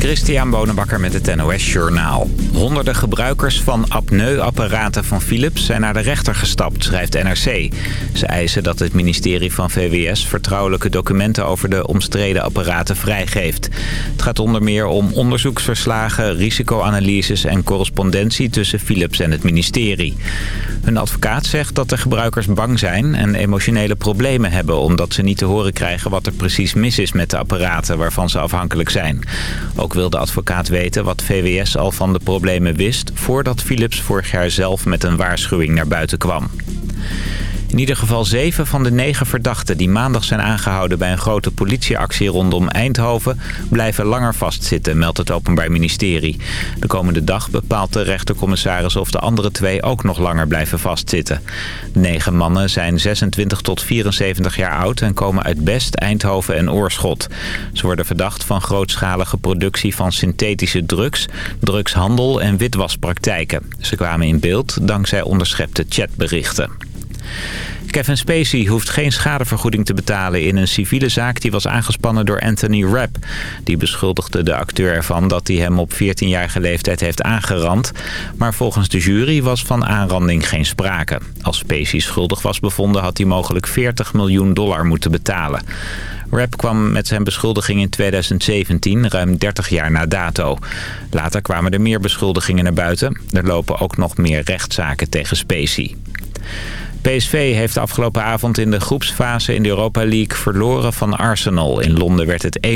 Christian Bonenbakker met het NOS Journaal. Honderden gebruikers van apneuapparaten van Philips zijn naar de rechter gestapt, schrijft NRC. Ze eisen dat het ministerie van VWS vertrouwelijke documenten over de omstreden apparaten vrijgeeft. Het gaat onder meer om onderzoeksverslagen, risicoanalyses en correspondentie tussen Philips en het ministerie. Hun advocaat zegt dat de gebruikers bang zijn en emotionele problemen hebben... omdat ze niet te horen krijgen wat er precies mis is met de apparaten waarvan ze afhankelijk zijn. Ook wil de advocaat weten wat VWS al van de problemen wist... voordat Philips vorig jaar zelf met een waarschuwing naar buiten kwam. In ieder geval zeven van de negen verdachten die maandag zijn aangehouden bij een grote politieactie rondom Eindhoven blijven langer vastzitten, meldt het Openbaar Ministerie. De komende dag bepaalt de rechtercommissaris of de andere twee ook nog langer blijven vastzitten. De negen mannen zijn 26 tot 74 jaar oud en komen uit Best, Eindhoven en Oorschot. Ze worden verdacht van grootschalige productie van synthetische drugs, drugshandel en witwaspraktijken. Ze kwamen in beeld dankzij onderschepte chatberichten. Kevin Spacey hoeft geen schadevergoeding te betalen in een civiele zaak die was aangespannen door Anthony Rapp. Die beschuldigde de acteur ervan dat hij hem op 14-jarige leeftijd heeft aangerand. Maar volgens de jury was van aanranding geen sprake. Als Spacey schuldig was bevonden had hij mogelijk 40 miljoen dollar moeten betalen. Rapp kwam met zijn beschuldiging in 2017, ruim 30 jaar na dato. Later kwamen er meer beschuldigingen naar buiten. Er lopen ook nog meer rechtszaken tegen Spacey. PSV heeft afgelopen avond in de groepsfase in de Europa League verloren van Arsenal. In Londen werd het 1-0.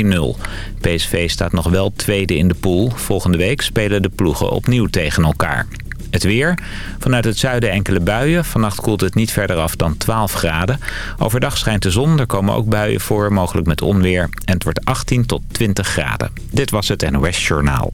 PSV staat nog wel tweede in de pool. Volgende week spelen de ploegen opnieuw tegen elkaar. Het weer. Vanuit het zuiden enkele buien. Vannacht koelt het niet verder af dan 12 graden. Overdag schijnt de zon. Er komen ook buien voor, mogelijk met onweer. En het wordt 18 tot 20 graden. Dit was het NOS Journaal.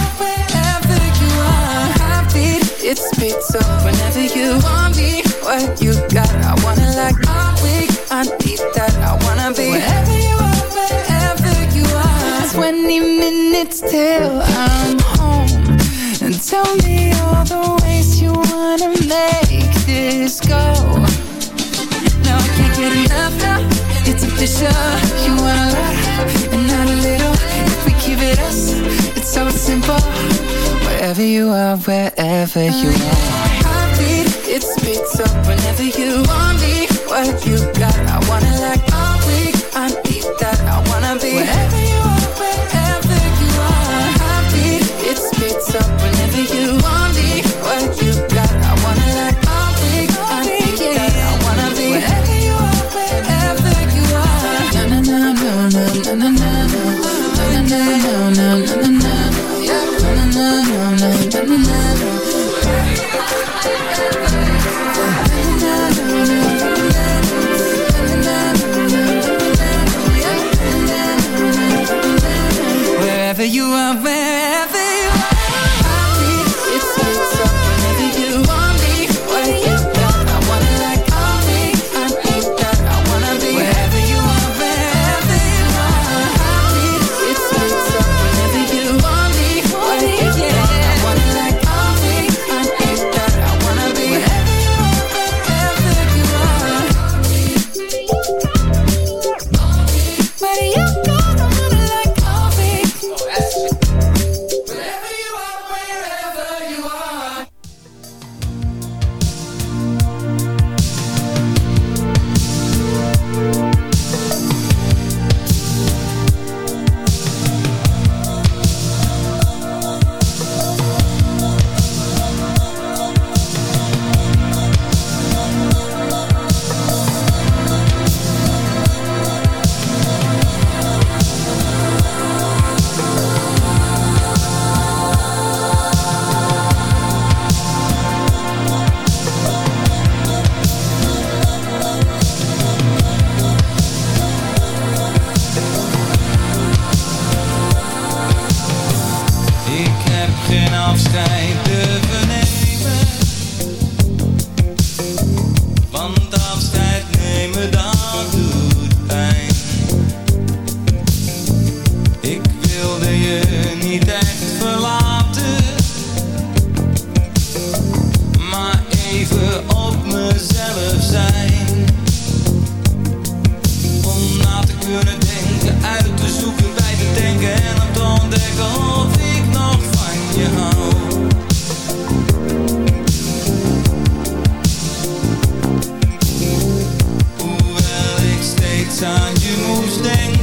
Heartbeat, it speeds whenever you want me what you got. I wanna like all week. I need that. I wanna be wherever you are, wherever you are. 20 minutes till I'm home. And tell me all the ways you wanna make this go. Now I can't get enough now. It's official. You want a lot and not a little. Keep it us, it's so simple. Wherever you are, wherever you are. It speeds up whenever you want me. What you got, I wanna like all week I need that, I wanna be. Wherever aan je moest denken.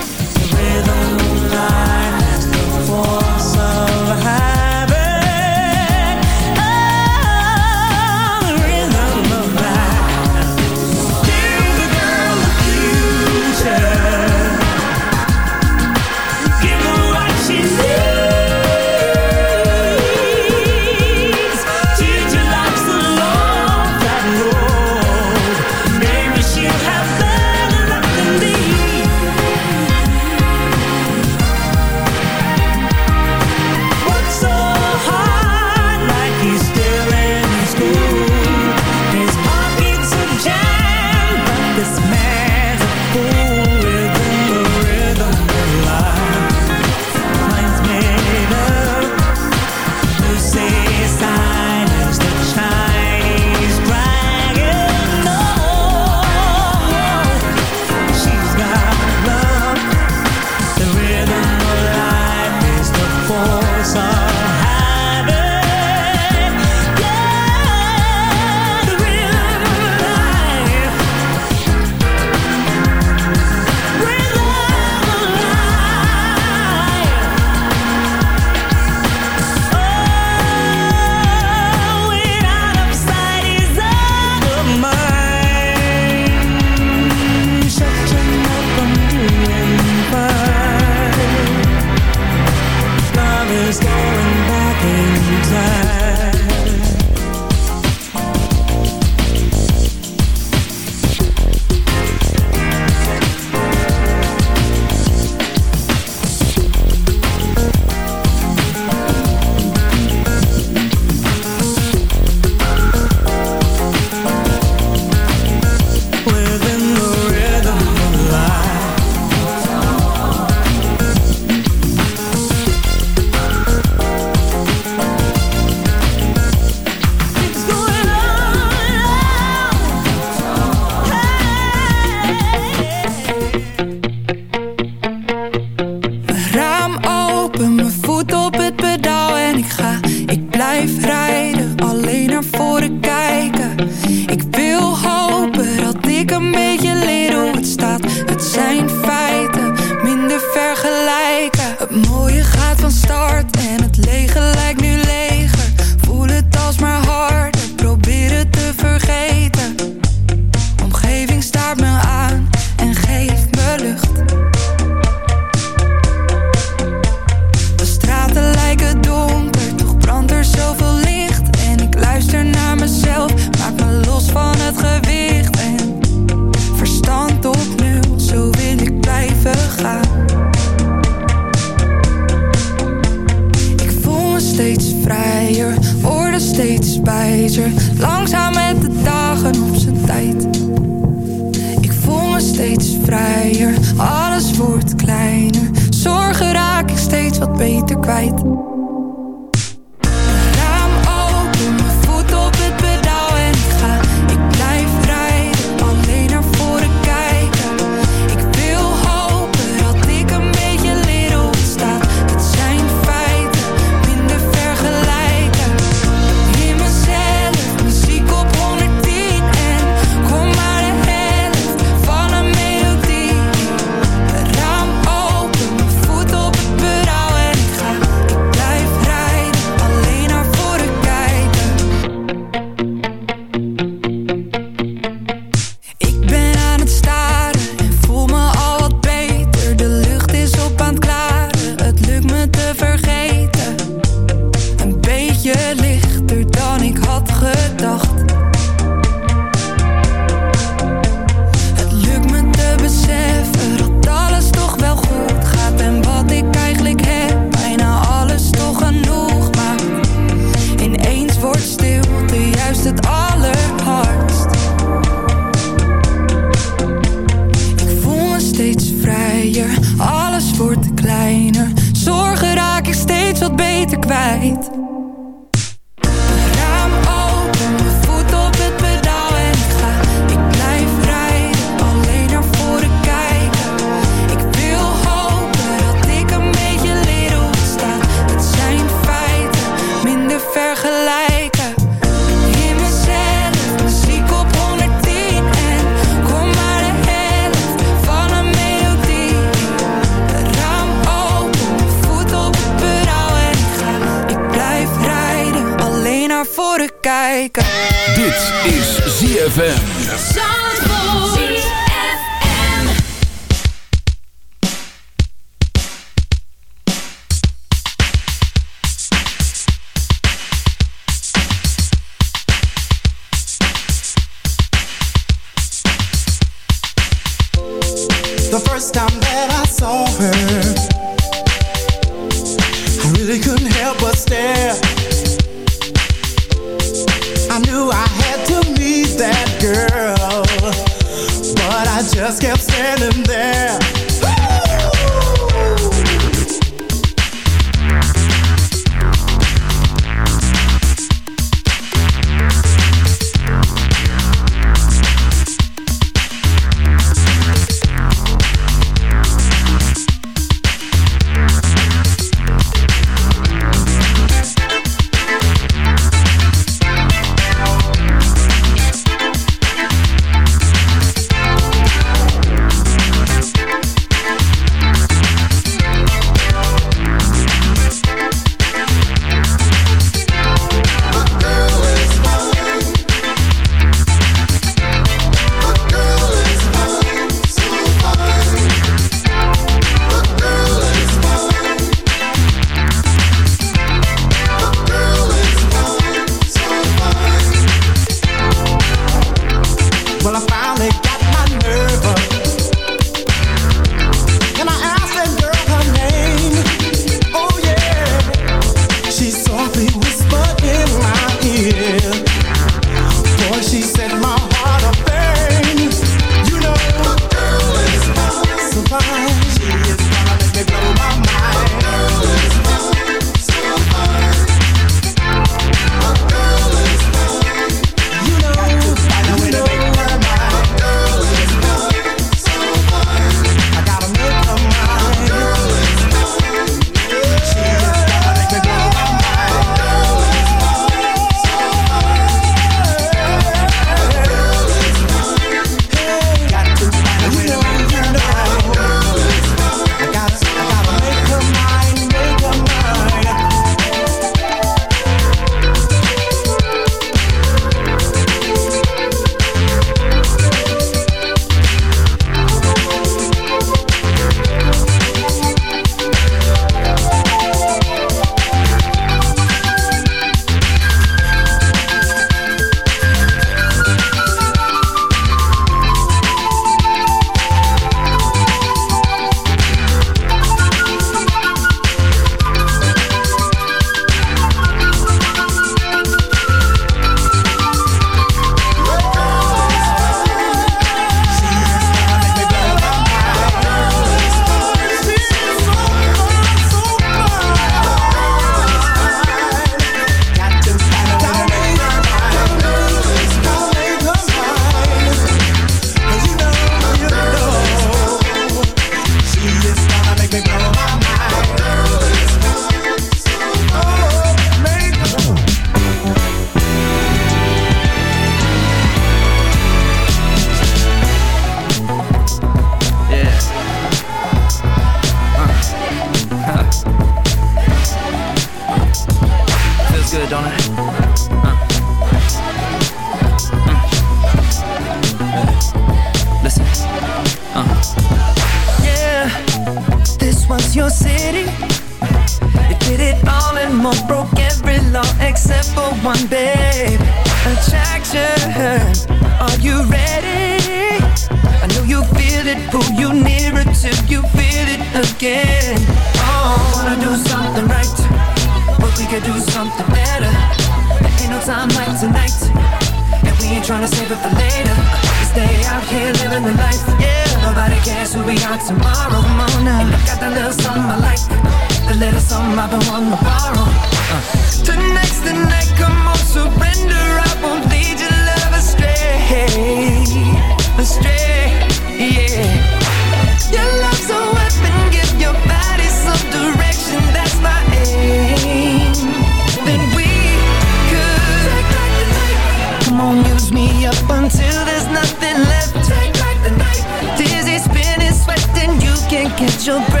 special break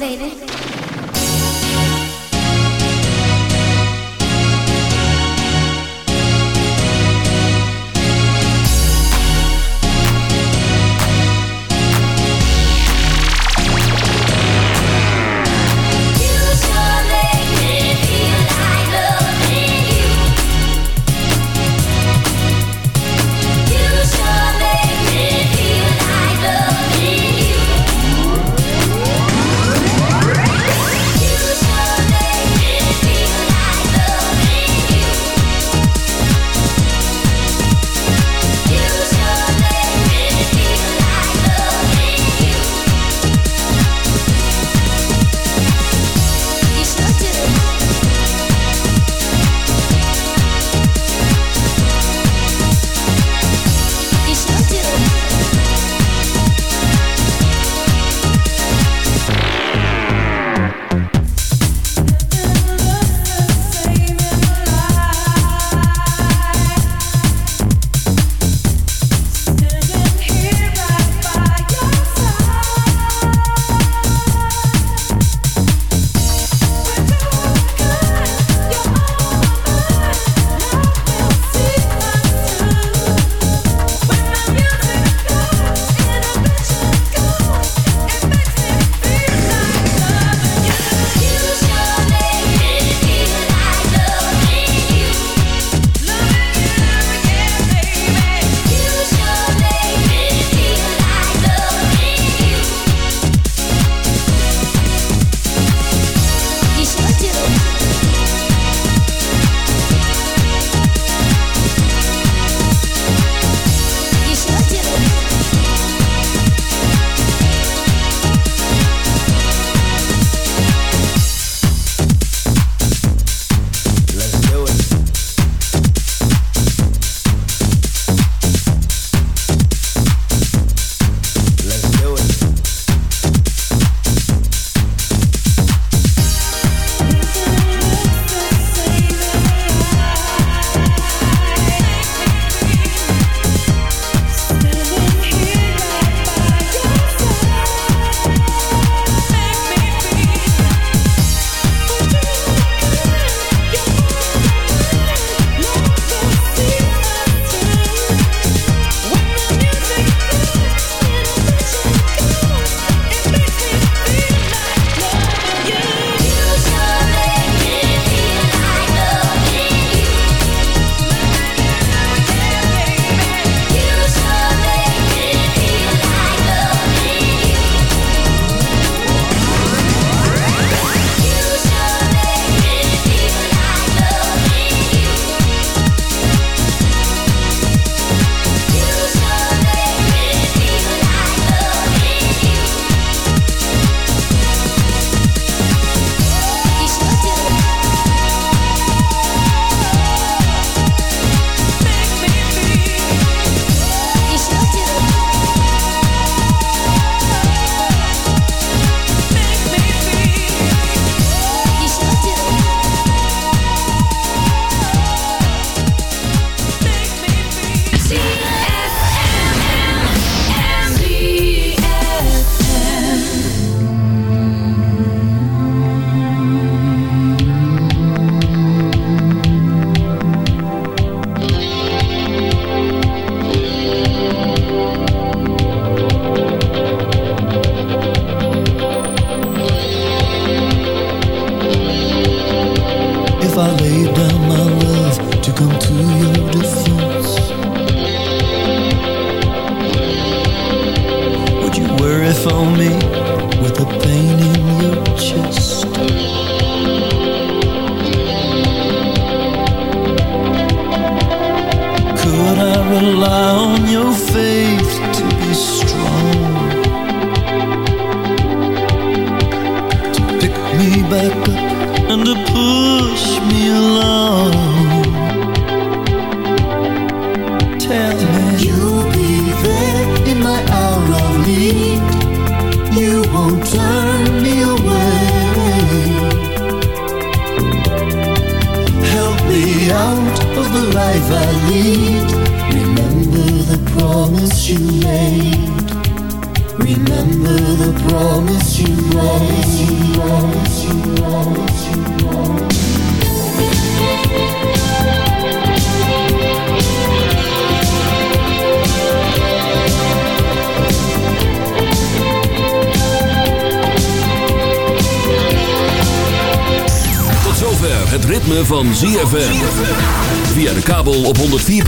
baby.